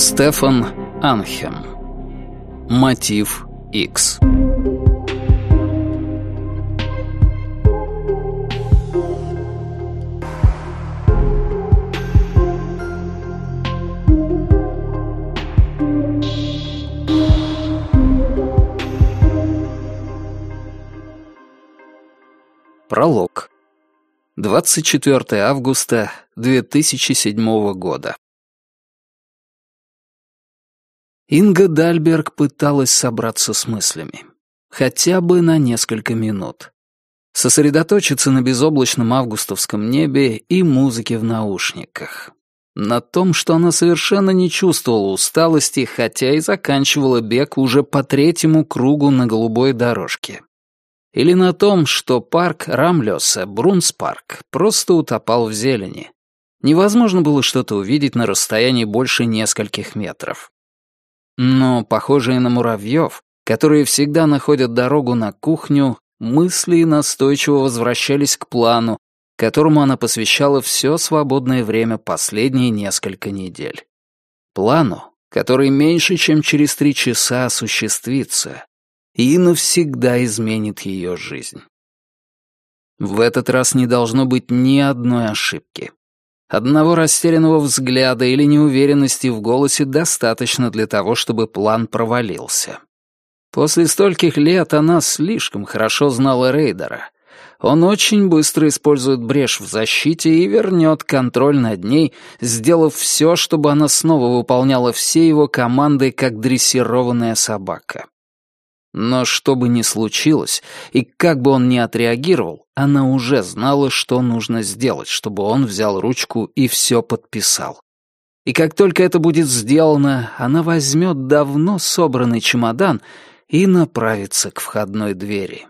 Стефан Анхем. Мотив X. Пролог. 24 августа 2007 года. Инга Дальберг пыталась собраться с мыслями. Хотя бы на несколько минут. Сосредоточиться на безоблачном августовском небе и музыке в наушниках. На том, что она совершенно не чувствовала усталости, хотя и заканчивала бег уже по третьему кругу на голубой дорожке. Или на том, что парк Рамлёса, Брунспарк, просто утопал в зелени. Невозможно было что-то увидеть на расстоянии больше нескольких метров. Но, похожие на муравьев, которые всегда находят дорогу на кухню, мысли настойчиво возвращались к плану, которому она посвящала все свободное время последние несколько недель. Плану, который меньше, чем через три часа осуществится, и навсегда изменит ее жизнь. В этот раз не должно быть ни одной ошибки. Одного растерянного взгляда или неуверенности в голосе достаточно для того, чтобы план провалился. После стольких лет она слишком хорошо знала Рейдера. Он очень быстро использует брешь в защите и вернет контроль над ней, сделав все, чтобы она снова выполняла все его команды, как дрессированная собака. Но что бы ни случилось, и как бы он ни отреагировал, она уже знала, что нужно сделать, чтобы он взял ручку и все подписал. И как только это будет сделано, она возьмет давно собранный чемодан и направится к входной двери.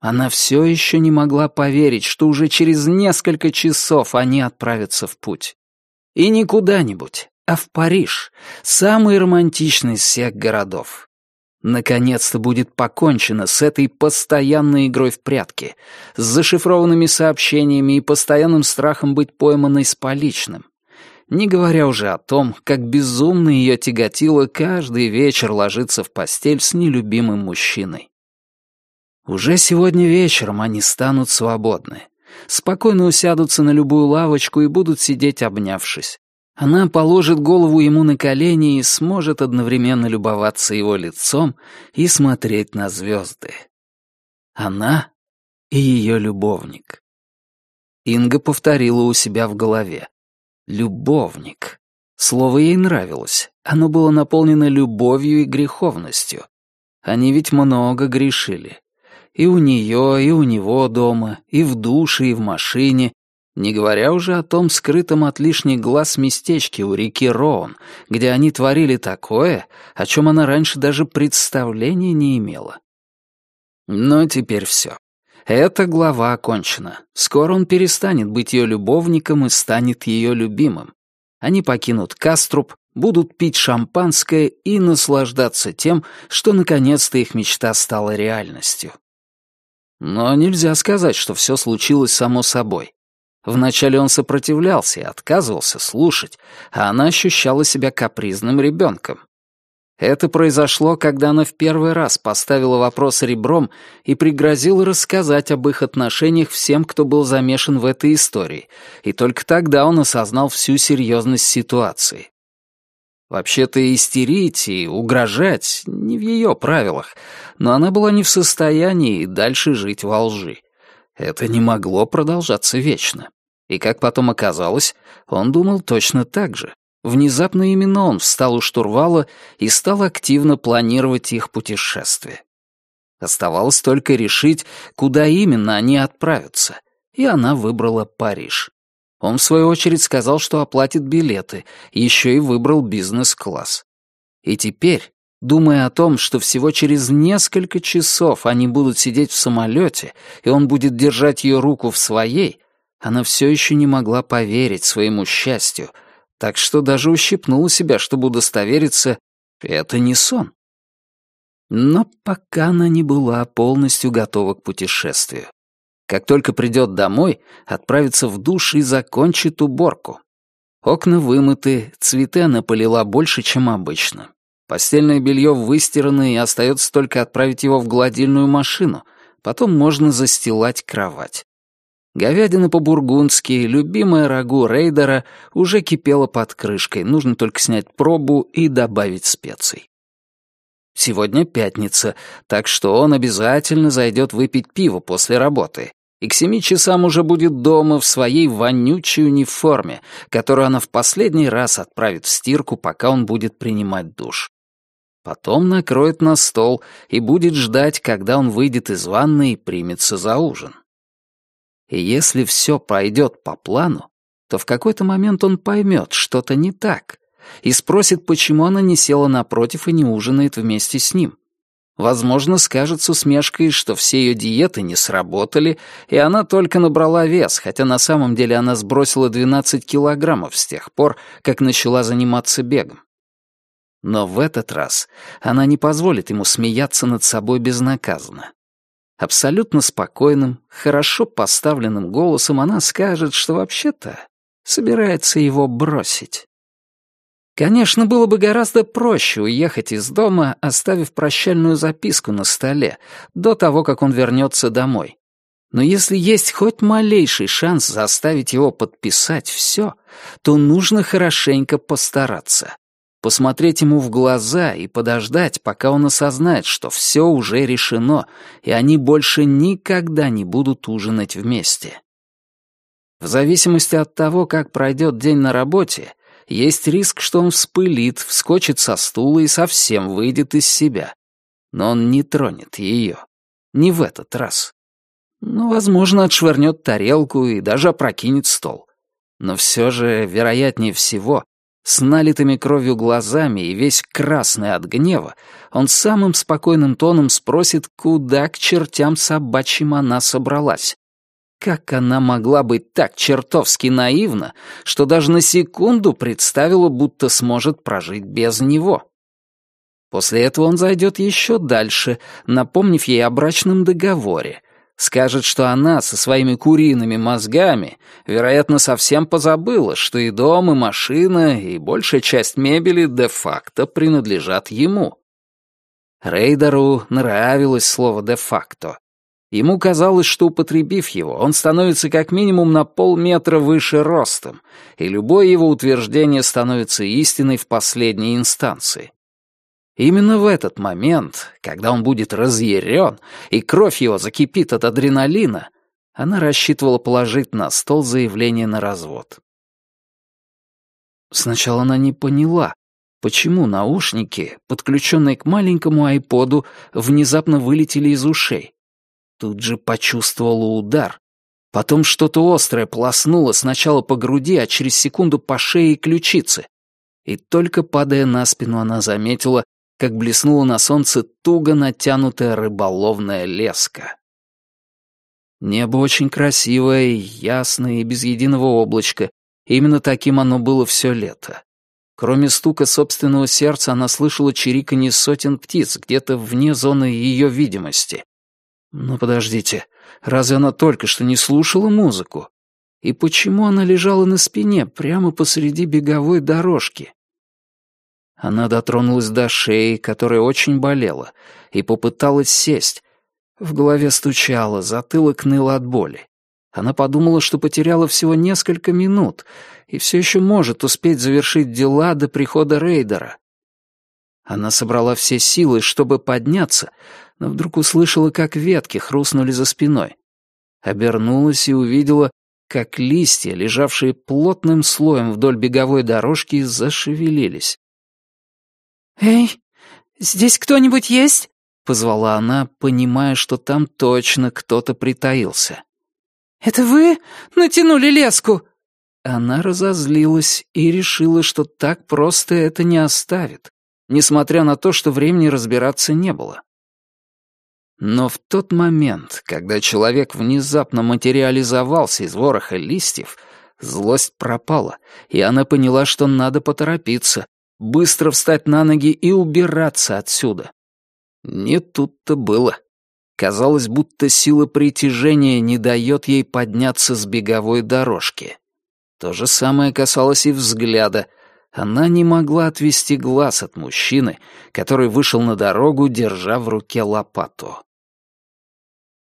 Она все еще не могла поверить, что уже через несколько часов они отправятся в путь. И не куда-нибудь, а в Париж, самый романтичный из всех городов. Наконец-то будет покончено с этой постоянной игрой в прятки, с зашифрованными сообщениями и постоянным страхом быть пойманной с поличным. Не говоря уже о том, как безумно ее тяготило каждый вечер ложиться в постель с нелюбимым мужчиной. Уже сегодня вечером они станут свободны. Спокойно усядутся на любую лавочку и будут сидеть обнявшись. Она положит голову ему на колени и сможет одновременно любоваться его лицом и смотреть на звезды. Она и ее любовник. Инга повторила у себя в голове. «Любовник». Слово ей нравилось. Оно было наполнено любовью и греховностью. Они ведь много грешили. И у нее, и у него дома, и в душе, и в машине, не говоря уже о том скрытом от лишних глаз местечке у реки Роун, где они творили такое, о чем она раньше даже представления не имела. Но теперь все. Эта глава окончена. Скоро он перестанет быть ее любовником и станет ее любимым. Они покинут Каструб, будут пить шампанское и наслаждаться тем, что наконец-то их мечта стала реальностью. Но нельзя сказать, что все случилось само собой. Вначале он сопротивлялся и отказывался слушать, а она ощущала себя капризным ребенком. Это произошло, когда она в первый раз поставила вопрос ребром и пригрозила рассказать об их отношениях всем, кто был замешан в этой истории, и только тогда он осознал всю серьезность ситуации. Вообще-то истерить и угрожать не в ее правилах, но она была не в состоянии дальше жить во лжи. Это не могло продолжаться вечно. И как потом оказалось, он думал точно так же. Внезапно именно он встал у штурвала и стал активно планировать их путешествие. Оставалось только решить, куда именно они отправятся, и она выбрала Париж. Он, в свою очередь, сказал, что оплатит билеты, еще и выбрал бизнес-класс. И теперь, думая о том, что всего через несколько часов они будут сидеть в самолете, и он будет держать ее руку в своей, она все еще не могла поверить своему счастью, так что даже ущипнула себя, чтобы удостовериться, это не сон. Но пока она не была полностью готова к путешествию. Как только придет домой, отправится в душ и закончит уборку. Окна вымыты, цветы она полила больше, чем обычно. Постельное белье выстирано, и остается только отправить его в гладильную машину. Потом можно застилать кровать. Говядина по-бургундски, любимая рагу рейдера, уже кипела под крышкой, нужно только снять пробу и добавить специй. Сегодня пятница, так что он обязательно зайдет выпить пиво после работы. И к семи часам уже будет дома в своей вонючей униформе, которую она в последний раз отправит в стирку, пока он будет принимать душ. Потом накроет на стол и будет ждать, когда он выйдет из ванной и примется за ужин. И если все пойдет по плану, то в какой-то момент он поймет, что-то не так, и спросит, почему она не села напротив и не ужинает вместе с ним. Возможно, скажет с усмешкой, что все ее диеты не сработали, и она только набрала вес, хотя на самом деле она сбросила 12 килограммов с тех пор, как начала заниматься бегом. Но в этот раз она не позволит ему смеяться над собой безнаказанно. Абсолютно спокойным, хорошо поставленным голосом она скажет, что вообще-то собирается его бросить. Конечно, было бы гораздо проще уехать из дома, оставив прощальную записку на столе, до того, как он вернется домой. Но если есть хоть малейший шанс заставить его подписать все, то нужно хорошенько постараться посмотреть ему в глаза и подождать, пока он осознает, что все уже решено, и они больше никогда не будут ужинать вместе. В зависимости от того, как пройдет день на работе, есть риск, что он вспылит, вскочит со стула и совсем выйдет из себя. Но он не тронет ее. Не в этот раз. Ну, возможно, отшвырнет тарелку и даже опрокинет стол. Но все же, вероятнее всего, с налитыми кровью глазами и весь красный от гнева, он самым спокойным тоном спросит, куда к чертям собачьим она собралась. Как она могла быть так чертовски наивна, что даже на секунду представила, будто сможет прожить без него? После этого он зайдет еще дальше, напомнив ей о брачном договоре, Скажет, что она со своими куриными мозгами, вероятно, совсем позабыла, что и дом, и машина, и большая часть мебели де-факто принадлежат ему. Рейдеру нравилось слово «де-факто». Ему казалось, что, употребив его, он становится как минимум на полметра выше ростом, и любое его утверждение становится истиной в последней инстанции. Именно в этот момент, когда он будет разъярен, и кровь его закипит от адреналина, она рассчитывала положить на стол заявление на развод. Сначала она не поняла, почему наушники, подключенные к маленькому айподу, внезапно вылетели из ушей. Тут же почувствовала удар. Потом что-то острое полоснуло сначала по груди, а через секунду по шее и ключице. И только падая на спину, она заметила, как блеснула на солнце туго натянутая рыболовная леска. Небо очень красивое, ясное и без единого облачка. Именно таким оно было все лето. Кроме стука собственного сердца, она слышала чириканье сотен птиц где-то вне зоны ее видимости. Но подождите, разве она только что не слушала музыку? И почему она лежала на спине, прямо посреди беговой дорожки? Она дотронулась до шеи, которая очень болела, и попыталась сесть. В голове стучало, затылок ныл от боли. Она подумала, что потеряла всего несколько минут и все еще может успеть завершить дела до прихода рейдера. Она собрала все силы, чтобы подняться, но вдруг услышала, как ветки хрустнули за спиной. Обернулась и увидела, как листья, лежавшие плотным слоем вдоль беговой дорожки, зашевелились. «Эй, здесь кто-нибудь есть?» — позвала она, понимая, что там точно кто-то притаился. «Это вы натянули леску?» Она разозлилась и решила, что так просто это не оставит, несмотря на то, что времени разбираться не было. Но в тот момент, когда человек внезапно материализовался из вороха листьев, злость пропала, и она поняла, что надо поторопиться, быстро встать на ноги и убираться отсюда. Не тут-то было. Казалось, будто сила притяжения не дает ей подняться с беговой дорожки. То же самое касалось и взгляда. Она не могла отвести глаз от мужчины, который вышел на дорогу, держа в руке лопату.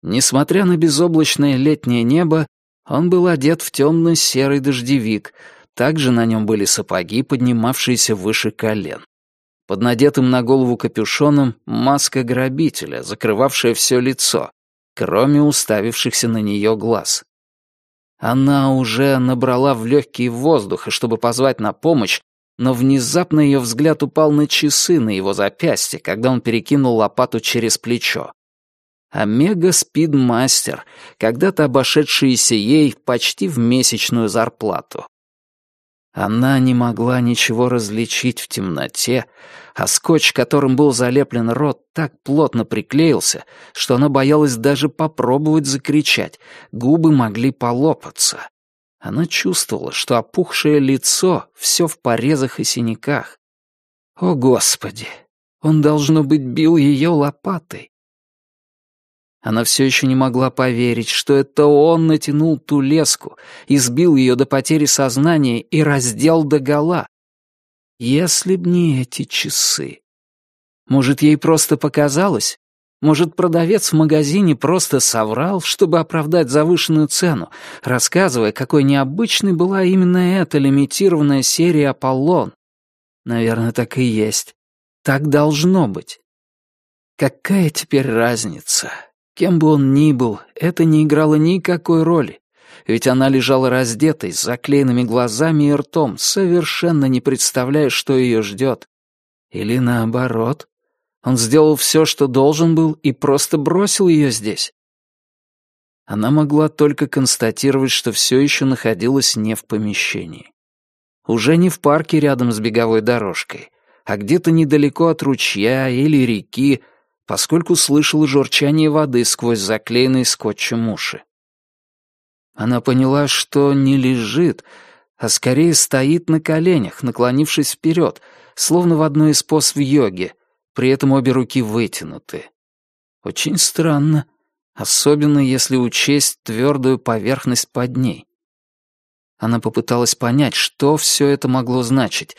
Несмотря на безоблачное летнее небо, он был одет в темно-серый дождевик, также на нем были сапоги, поднимавшиеся выше колен. Под надетым на голову капюшоном маска грабителя, закрывавшая все лицо, кроме уставившихся на нее глаз. Она уже набрала в легкие воздуха, чтобы позвать на помощь, но внезапно ее взгляд упал на часы на его запястье, когда он перекинул лопату через плечо. Омега-спидмастер, когда-то обошедшийся ей почти в месячную зарплату. Она не могла ничего различить в темноте, а скотч, которым был залеплен рот, так плотно приклеился, что она боялась даже попробовать закричать, губы могли полопаться. Она чувствовала, что опухшее лицо все в порезах и синяках. О, Господи! Он, должно быть, бил ее лопатой. Она все еще не могла поверить, что это он натянул ту леску, избил ее до потери сознания и раздел догола. Если б не эти часы. Может, ей просто показалось? Может, продавец в магазине просто соврал, чтобы оправдать завышенную цену, рассказывая, какой необычной была именно эта лимитированная серия «Аполлон». Наверное, так и есть. Так должно быть. Какая теперь разница? Кем бы он ни был, это не играло никакой роли, ведь она лежала раздетой, с заклеенными глазами и ртом, совершенно не представляя, что ее ждет. Или наоборот, он сделал все, что должен был, и просто бросил ее здесь. Она могла только констатировать, что все еще находилась не в помещении. Уже не в парке рядом с беговой дорожкой, а где-то недалеко от ручья или реки, поскольку слышала журчание воды сквозь заклеенные скотчем уши. Она поняла, что не лежит, а скорее стоит на коленях, наклонившись вперед, словно в одной из поз в йоге, при этом обе руки вытянуты. Очень странно, особенно если учесть твердую поверхность под ней. Она попыталась понять, что все это могло значить,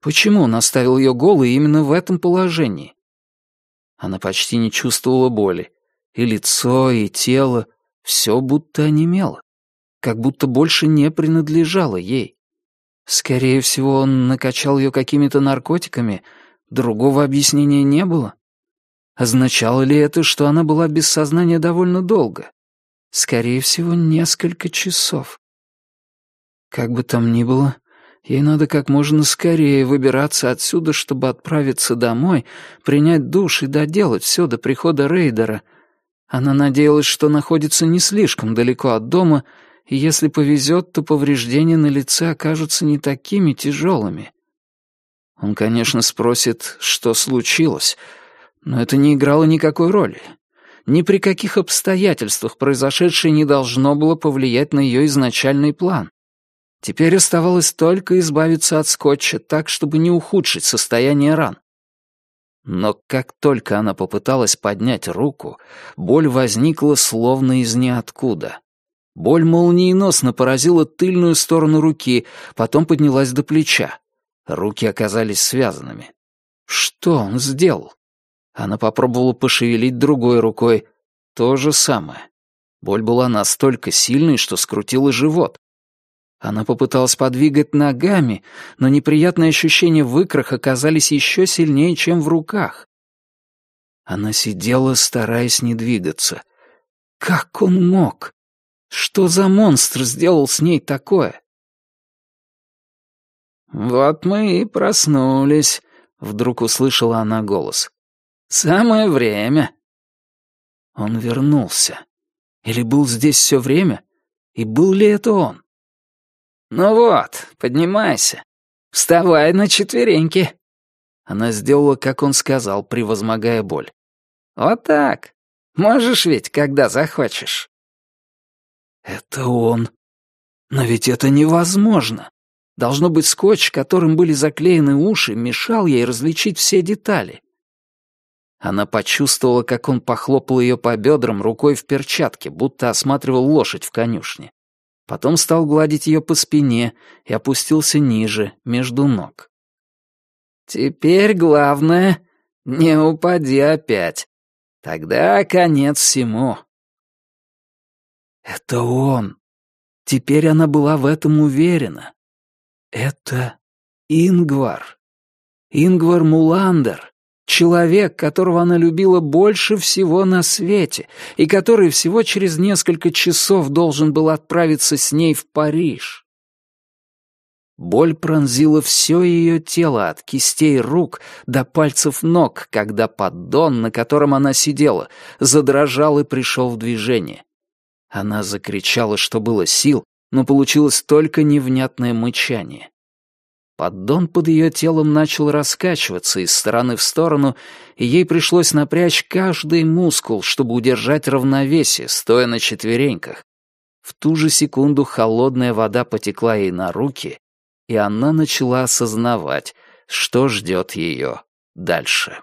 почему он оставил ее голой именно в этом положении. Она почти не чувствовала боли. И лицо, и тело — все будто онемело. Как будто больше не принадлежало ей. Скорее всего, он накачал ее какими-то наркотиками, другого объяснения не было. Означало ли это, что она была без сознания довольно долго? Скорее всего, несколько часов. Как бы там ни было, Ей надо как можно скорее выбираться отсюда, чтобы отправиться домой, принять душ и доделать все до прихода рейдера. Она надеялась, что находится не слишком далеко от дома, и если повезет, то повреждения на лице окажутся не такими тяжелыми. Он, конечно, спросит, что случилось, но это не играло никакой роли. Ни при каких обстоятельствах произошедшее не должно было повлиять на ее изначальный план. Теперь оставалось только избавиться от скотча так, чтобы не ухудшить состояние ран. Но как только она попыталась поднять руку, боль возникла словно из ниоткуда. Боль молниеносно поразила тыльную сторону руки, потом поднялась до плеча. Руки оказались связанными. Что он сделал? Она попробовала пошевелить другой рукой. То же самое. Боль была настолько сильной, что скрутила живот. Она попыталась подвигать ногами, но неприятные ощущения в икрах оказались еще сильнее, чем в руках. Она сидела, стараясь не двигаться. Как он мог? Что за монстр сделал с ней такое? «Вот мы и проснулись», — вдруг услышала она голос. «Самое время». Он вернулся. Или был здесь все время? И был ли это он? «Ну вот, поднимайся. Вставай на четвереньки». Она сделала, как он сказал, превозмогая боль. «Вот так. Можешь ведь, когда захочешь». «Это он. Но ведь это невозможно. Должно быть, скотч, которым были заклеены уши, мешал ей различить все детали». Она почувствовала, как он похлопал ее по бедрам рукой в перчатке, будто осматривал лошадь в конюшне. Потом стал гладить ее по спине и опустился ниже, между ног. «Теперь главное, не упади опять. Тогда конец всему». Это он. Теперь она была в этом уверена. Это Ингвар. Ингвар Муландер. Человек, которого она любила больше всего на свете, и который всего через несколько часов должен был отправиться с ней в Париж. Боль пронзила все ее тело от кистей рук до пальцев ног, когда поддон, на котором она сидела, задрожал и пришел в движение. Она закричала, что было сил, но получилось только невнятное мычание. Поддон под ее телом начал раскачиваться из стороны в сторону, и ей пришлось напрячь каждый мускул, чтобы удержать равновесие, стоя на четвереньках. В ту же секунду холодная вода потекла ей на руки, и она начала осознавать, что ждет ее дальше.